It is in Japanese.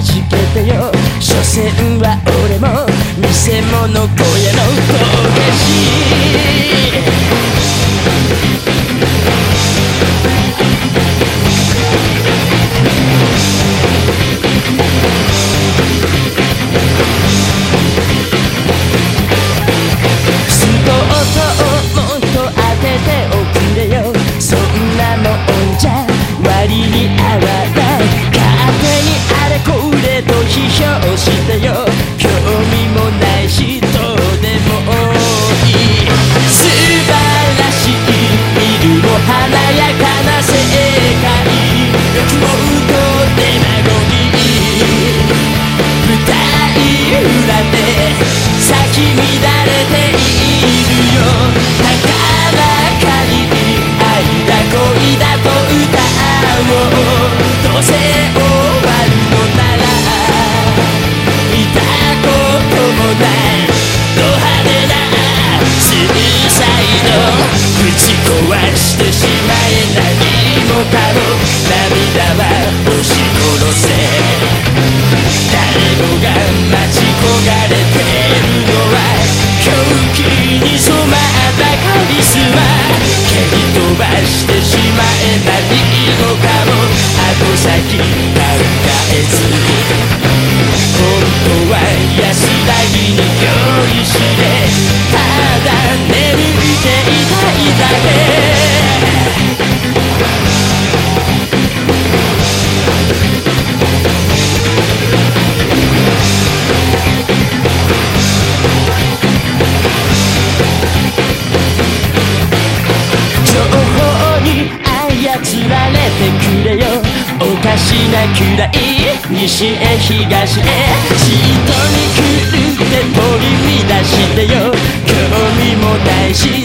弾けてよ。所詮は俺も見せ物小屋の君だ先考えず本当は安らぎに酔いししなくらい西へ東へ。シートに狂って取り乱してよ。興味もないし